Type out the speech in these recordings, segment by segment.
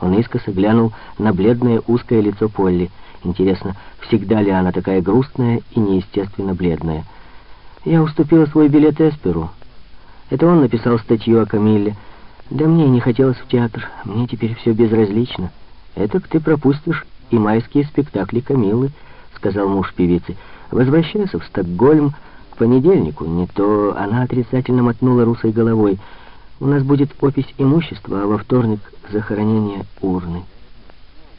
Он искоса глянул на бледное узкое лицо Полли. Интересно, всегда ли она такая грустная и неестественно бледная? Я уступила свой билет Эсперу. Это он написал статью о Камилле. Да мне не хотелось в театр, мне теперь все безразлично. Это ты пропустишь и майские спектакли Камиллы, сказал муж певицы. Возвращайся в Стокгольм к понедельнику, не то она отрицательно мотнула русой головой. У нас будет опись имущества, а во вторник захоронение урны.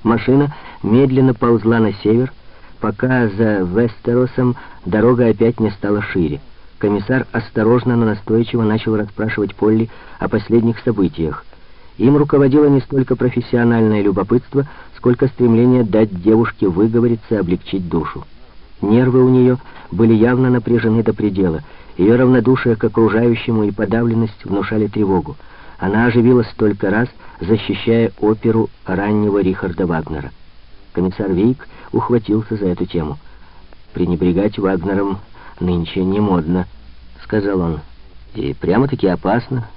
Машина медленно ползла на север, пока за Вестеросом дорога опять не стала шире. Комиссар осторожно, но настойчиво начал расспрашивать Полли о последних событиях. Им руководило не столько профессиональное любопытство, сколько стремление дать девушке выговориться, облегчить душу. Нервы у нее были явно напряжены до предела. Ее равнодушие к окружающему и подавленность внушали тревогу. Она оживилась столько раз, защищая оперу раннего Рихарда Вагнера. Комиссар Вейк ухватился за эту тему. «Пренебрегать Вагнером нынче не модно», — сказал он. «И прямо-таки опасно.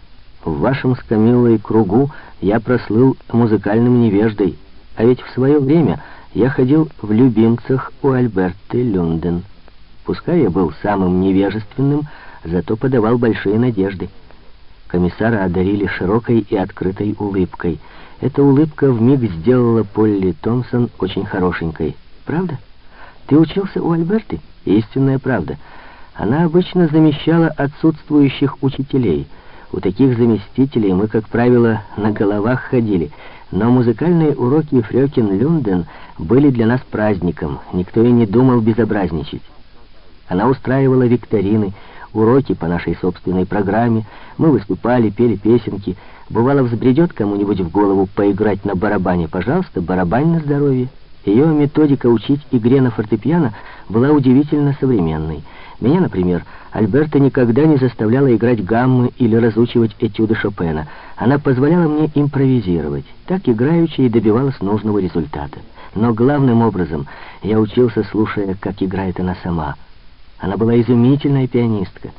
В вашем с кругу я прослыл музыкальным невеждой, а ведь в свое время я ходил в любимцах у Альберты Люнден. Пускай я был самым невежественным, зато подавал большие надежды. Комиссара одарили широкой и открытой улыбкой. Эта улыбка вмиг сделала Полли Томпсон очень хорошенькой. Правда? Ты учился у Альберты? Истинная правда. Она обычно замещала отсутствующих учителей. У таких заместителей мы, как правило, на головах ходили. Но музыкальные уроки Фрёкин Люнден были для нас праздником. Никто и не думал безобразничать. Она устраивала викторины, уроки по нашей собственной программе. Мы выступали, пели песенки. Бывало, взбредет кому-нибудь в голову поиграть на барабане. Пожалуйста, барабань на здоровье. Ее методика учить игре на фортепиано была удивительно современной. Меня, например, Альберта никогда не заставляла играть гаммы или разучивать этюды Шопена. Она позволяла мне импровизировать. Так играючи и добивалась нужного результата. Но главным образом я учился, слушая, как играет она сама. Она была изумительная пианистка.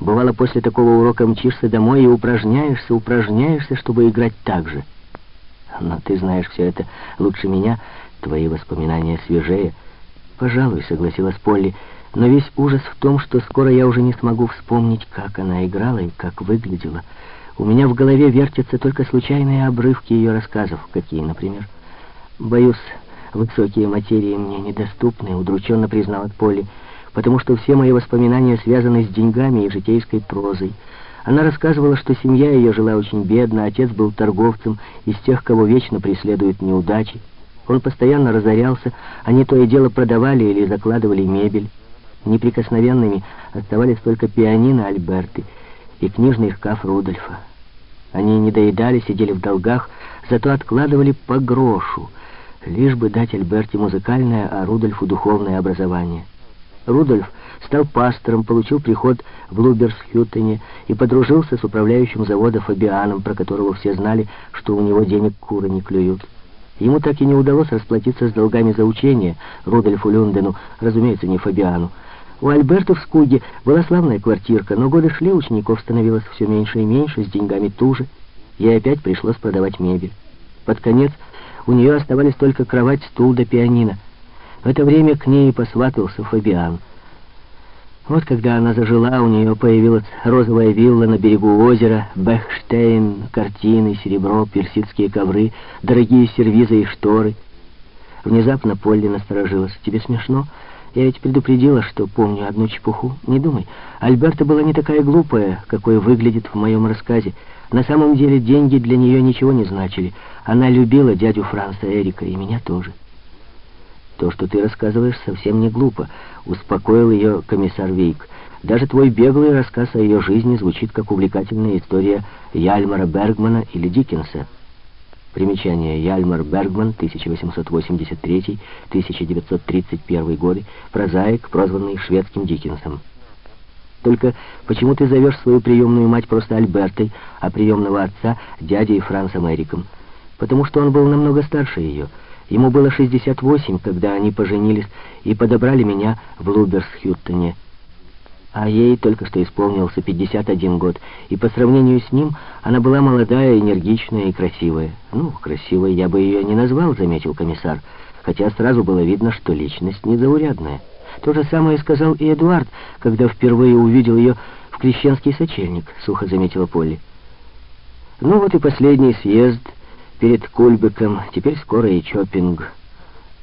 Бывало, после такого урока мчишься домой и упражняешься, упражняешься, чтобы играть так же. Но ты знаешь все это лучше меня, твои воспоминания свежее. Пожалуй, согласилась Полли, но весь ужас в том, что скоро я уже не смогу вспомнить, как она играла и как выглядела. У меня в голове вертятся только случайные обрывки ее рассказов, какие, например. Боюсь, высокие материи мне недоступны, удрученно признала Полли, потому что все мои воспоминания связаны с деньгами и житейской прозой. Она рассказывала, что семья ее жила очень бедно, отец был торговцем, из тех, кого вечно преследуют неудачи. Он постоянно разорялся, они то и дело продавали или закладывали мебель. Неприкосновенными оставались только пианино Альберты и книжный шкаф Рудольфа. Они не доедали, сидели в долгах, зато откладывали по грошу, лишь бы дать Альберте музыкальное, а Рудольфу духовное образование. Рудольф стал пастором, получил приход в Луберсхютене и подружился с управляющим завода Фабианом, про которого все знали, что у него денег куры не клюют. Ему так и не удалось расплатиться с долгами за учение Рудольфу Люндену, разумеется, не Фабиану. У Альберта в Скуге была славная квартирка, но годы шли, учеников становилось все меньше и меньше, с деньгами туже. Ей опять пришлось продавать мебель. Под конец у нее оставались только кровать, стул да пианино. В это время к ней посватался Фабиан. Вот когда она зажила, у нее появилась розовая вилла на берегу озера, Бехштейн, картины, серебро, персидские ковры, дорогие сервизы и шторы. Внезапно Полли насторожилась. «Тебе смешно? Я ведь предупредила, что помню одну чепуху. Не думай. Альберта была не такая глупая, какой выглядит в моем рассказе. На самом деле деньги для нее ничего не значили. Она любила дядю Франца Эрика и меня тоже». «То, что ты рассказываешь, совсем не глупо», — успокоил ее комиссар Вейк. «Даже твой беглый рассказ о ее жизни звучит как увлекательная история Яльмара Бергмана или Диккенса». Примечание. Яльмар Бергман, 1883-1931 годы, прозаик, прозванный шведским Диккенсом. Только почему ты зовешь свою приемную мать просто Альбертой, а приемного отца дядей Францем Эриком? Потому что он был намного старше ее — Ему было 68, когда они поженились и подобрали меня в Луберсхюттене. А ей только что исполнился 51 год, и по сравнению с ним она была молодая, энергичная и красивая. «Ну, красивой я бы ее не назвал», — заметил комиссар, хотя сразу было видно, что личность незаурядная. То же самое сказал и Эдуард, когда впервые увидел ее в крещенский сочельник, сухо заметила Полли. Ну вот и последний съезд перед Кульбеком, теперь скоро и Чопинг.